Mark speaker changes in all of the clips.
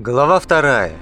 Speaker 1: Глава вторая.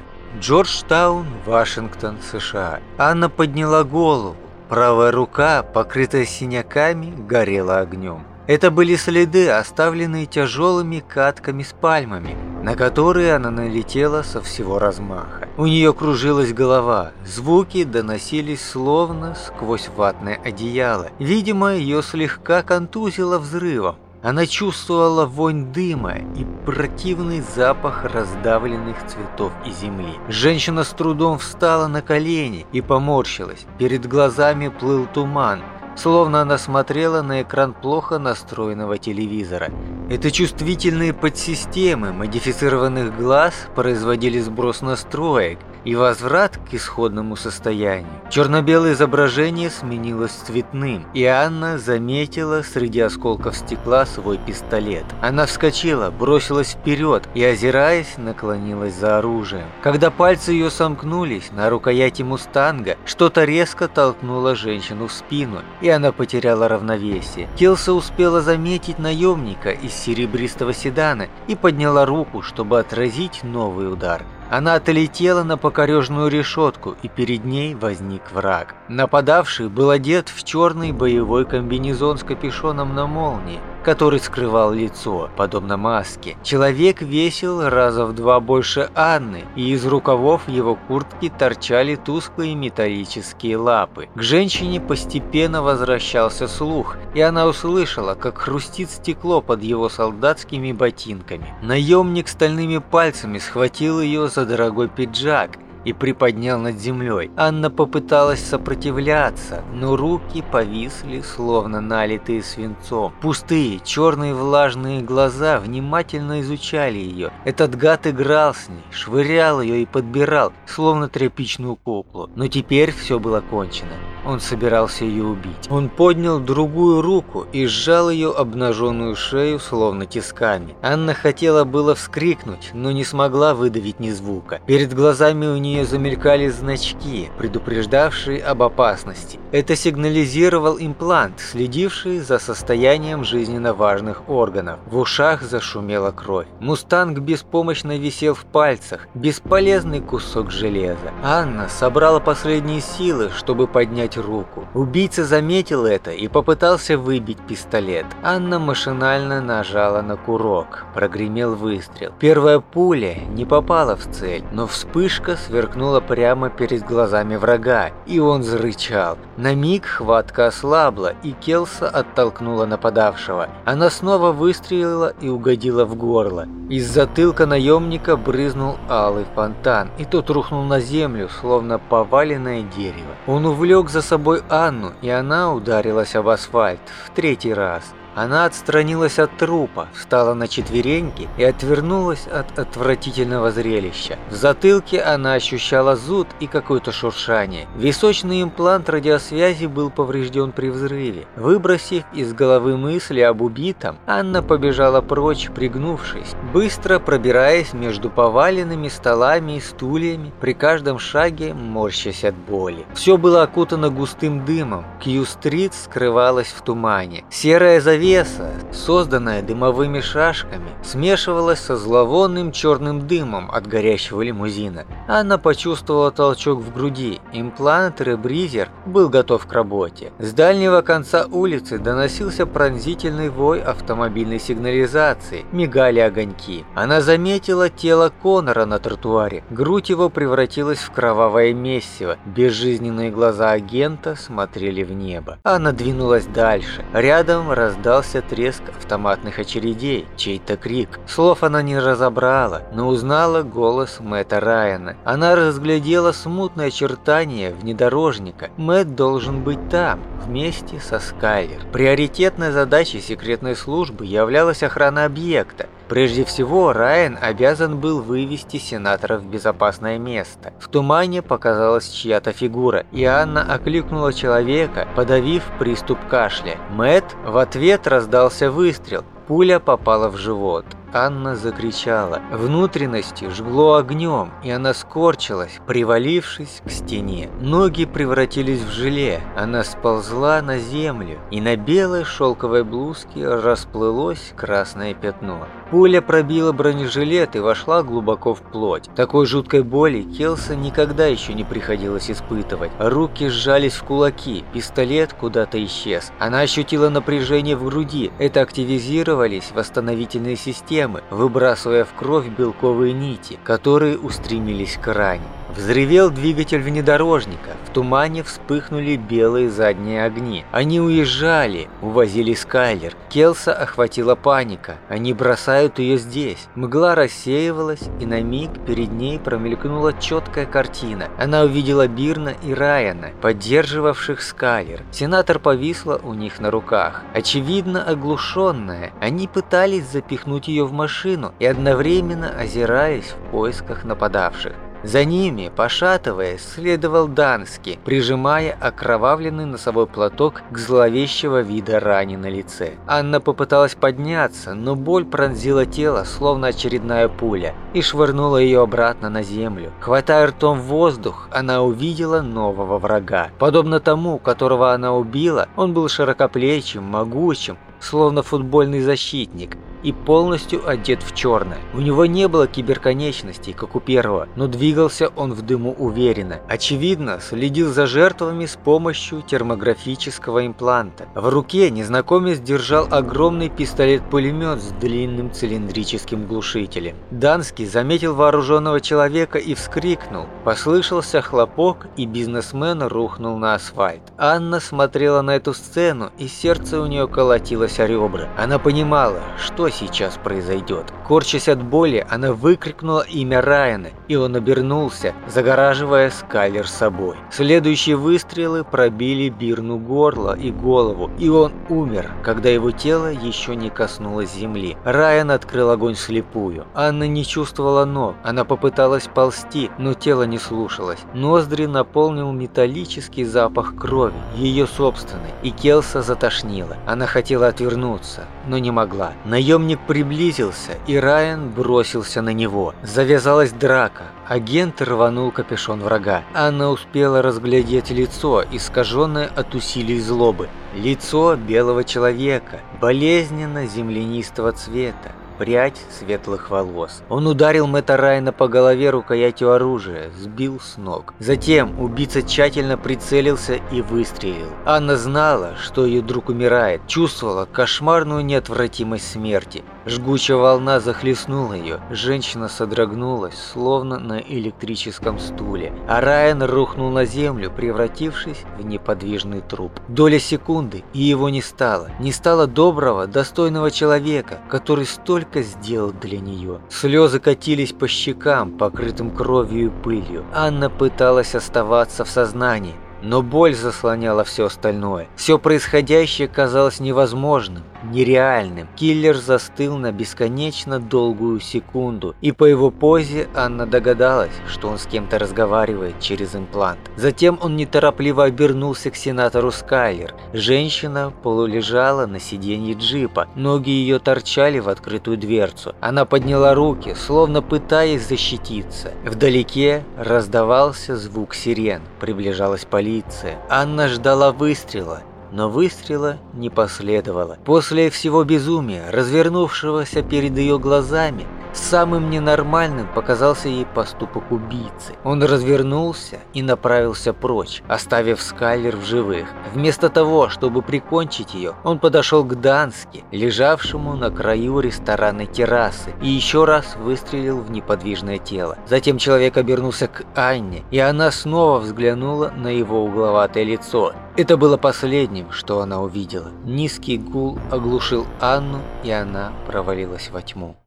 Speaker 1: Джорджтаун, Вашингтон, США. Анна подняла голову. Правая рука, покрытая синяками, горела огнем. Это были следы, оставленные тяжелыми катками с пальмами, на которые она налетела со всего размаха. У нее кружилась голова, звуки доносились словно сквозь ватное одеяло. Видимо, ее слегка контузило взрывом. Она чувствовала вонь дыма и противный запах раздавленных цветов и земли. Женщина с трудом встала на колени и поморщилась. Перед глазами плыл туман, словно она смотрела на экран плохо настроенного телевизора. Это чувствительные подсистемы модифицированных глаз производили сброс настроек и возврат к исходному состоянию. Черно-белое изображение сменилось цветным, и Анна заметила среди осколков стекла свой пистолет. Она вскочила, бросилась вперед и, озираясь, наклонилась за оружием. Когда пальцы ее сомкнулись на рукояти мустанга, что-то резко толкнуло женщину в спину, и она потеряла равновесие. Келса успела заметить наемника из серебристого седана и подняла руку, чтобы отразить новый удар. Она отлетела на покорежную решетку, и перед ней возник враг. Нападавший был одет в черный боевой комбинезон с капюшоном на молнии, который скрывал лицо, подобно маске. Человек весил раза в два больше Анны, и из рукавов его куртки торчали тусклые металлические лапы. К женщине постепенно возвращался слух, и она услышала, как хрустит стекло под его солдатскими ботинками. Наемник стальными пальцами схватил ее за дорогой пиджак и приподнял над землей. Анна попыталась сопротивляться, но руки повисли, словно налитые свинцом. Пустые, черные влажные глаза внимательно изучали ее. Этот гад играл с ней, швырял ее и подбирал, словно тряпичную куклу. Но теперь все было кончено. Он собирался ее убить. Он поднял другую руку и сжал ее обнаженную шею, словно тисками. Анна хотела было вскрикнуть, но не смогла выдавить ни звука. Перед глазами у нее замелькали значки, предупреждавшие об опасности. Это сигнализировал имплант, следивший за состоянием жизненно важных органов. В ушах зашумела кровь. Мустанг беспомощно висел в пальцах, бесполезный кусок железа. Анна собрала последние силы, чтобы поднять поднять руку. Убийца заметил это и попытался выбить пистолет. Анна машинально нажала на курок. Прогремел выстрел. Первая пуля не попала в цель, но вспышка сверкнула прямо перед глазами врага, и он зарычал. На миг хватка ослабла, и Келса оттолкнула нападавшего. Она снова выстрелила и угодила в горло. Из затылка наемника брызнул алый фонтан, и тот рухнул на землю, словно поваленное дерево. Он увлек за собой Анну, и она ударилась об асфальт в третий раз. Она отстранилась от трупа, встала на четвереньки и отвернулась от отвратительного зрелища. В затылке она ощущала зуд и какое-то шуршание. Височный имплант радиосвязи был поврежден при взрыве. Выбросив из головы мысли об убитом, Анна побежала прочь, пригнувшись, быстро пробираясь между поваленными столами и стульями, при каждом шаге морщась от боли. Все было окутано густым дымом, Кью-стрит скрывалась в тумане. Серая завеса Завеса, созданная дымовыми шашками, смешивалась со зловонным черным дымом от горящего лимузина. Анна почувствовала толчок в груди. Имплант Ребризер был готов к работе. С дальнего конца улицы доносился пронзительный вой автомобильной сигнализации. Мигали огоньки. Она заметила тело Конора на тротуаре. Грудь его превратилась в кровавое месиво. Безжизненные глаза агента смотрели в небо. Анна двинулась дальше. Рядом раздался раздался треск автоматных очередей, чей-то крик. Слов она не разобрала, но узнала голос Мэтта Райана. Она разглядела смутное очертание внедорожника. Мэтт должен быть там, вместе со Скайлер. Приоритетной задачей секретной службы являлась охрана объекта. Прежде всего, Райан обязан был вывести сенатора в безопасное место. В тумане показалась чья-то фигура, и Анна окликнула человека, подавив приступ кашля. Мэт в ответ раздался выстрел. Пуля попала в живот. Анна закричала. Внутренности жгло огнем, и она скорчилась, привалившись к стене. Ноги превратились в желе. Она сползла на землю, и на белой шелковой блузке расплылось красное пятно. Пуля пробила бронежилет и вошла глубоко в плоть. Такой жуткой боли Келса никогда еще не приходилось испытывать. Руки сжались в кулаки, пистолет куда-то исчез. Она ощутила напряжение в груди. Это активизировались восстановительные системы, выбрасывая в кровь белковые нити, которые устремились к ране. Взревел двигатель внедорожника, в тумане вспыхнули белые задние огни. Они уезжали, увозили Скайлер. Келса охватила паника, они бросают ее здесь. Мгла рассеивалась, и на миг перед ней промелькнула четкая картина. Она увидела Бирна и Райана, поддерживавших Скайлер. Сенатор повисла у них на руках. Очевидно оглушенная, они пытались запихнуть ее в машину и одновременно озираясь в поисках нападавших. За ними, пошатываясь, следовал Данский, прижимая окровавленный носовой платок к зловещего вида ране на лице. Анна попыталась подняться, но боль пронзила тело, словно очередная пуля, и швырнула ее обратно на землю. Хватая ртом воздух, она увидела нового врага. Подобно тому, которого она убила, он был широкоплечим, могучим, словно футбольный защитник, и полностью одет в черное. У него не было киберконечностей, как у первого, но двигался он в дыму уверенно. Очевидно, следил за жертвами с помощью термографического импланта. В руке незнакомец держал огромный пистолет-пулемет с длинным цилиндрическим глушителем. Данский заметил вооруженного человека и вскрикнул. Послышался хлопок, и бизнесмен рухнул на асфальт. Анна смотрела на эту сцену, и сердце у нее колотилось о ребра. Она понимала, что сейчас произойдет. Корчась от боли, она выкрикнула имя Райана, и он обернулся, загораживая Скайлер собой. Следующие выстрелы пробили Бирну горло и голову, и он умер, когда его тело еще не коснулось земли. Райан открыл огонь слепую. Анна не чувствовала ног, она попыталась ползти, но тело не слушалось. Ноздри наполнил металлический запах крови, ее собственной, и Келса затошнила. Она хотела отвернуться, но не могла. Наемник приблизился, и Райан бросился на него. Завязалась драка. Агент рванул капюшон врага. Анна успела разглядеть лицо, искаженное от усилий злобы. Лицо белого человека, болезненно землянистого цвета прядь светлых волос. Он ударил Мэтта Райна по голове рукоятью оружия, сбил с ног. Затем убийца тщательно прицелился и выстрелил. Анна знала, что ее друг умирает, чувствовала кошмарную неотвратимость смерти. Жгучая волна захлестнула ее. Женщина содрогнулась, словно на электрическом стуле. А Райан рухнул на землю, превратившись в неподвижный труп. Доля секунды, и его не стало. Не стало доброго, достойного человека, который столько сделал для нее. Слезы катились по щекам, покрытым кровью и пылью. Анна пыталась оставаться в сознании, но боль заслоняла все остальное. Все происходящее казалось невозможным нереальным. Киллер застыл на бесконечно долгую секунду, и по его позе Анна догадалась, что он с кем-то разговаривает через имплант. Затем он неторопливо обернулся к сенатору Скайлер. Женщина полулежала на сиденье джипа, ноги ее торчали в открытую дверцу. Она подняла руки, словно пытаясь защититься. Вдалеке раздавался звук сирен, приближалась полиция. Анна ждала выстрела, но выстрела не последовало. После всего безумия, развернувшегося перед ее глазами, Самым ненормальным показался ей поступок убийцы. Он развернулся и направился прочь, оставив Скайлер в живых. Вместо того, чтобы прикончить ее, он подошел к Данске, лежавшему на краю ресторанной террасы, и еще раз выстрелил в неподвижное тело. Затем человек обернулся к Анне, и она снова взглянула на его угловатое лицо. Это было последним, что она увидела. Низкий гул оглушил Анну, и она провалилась во тьму.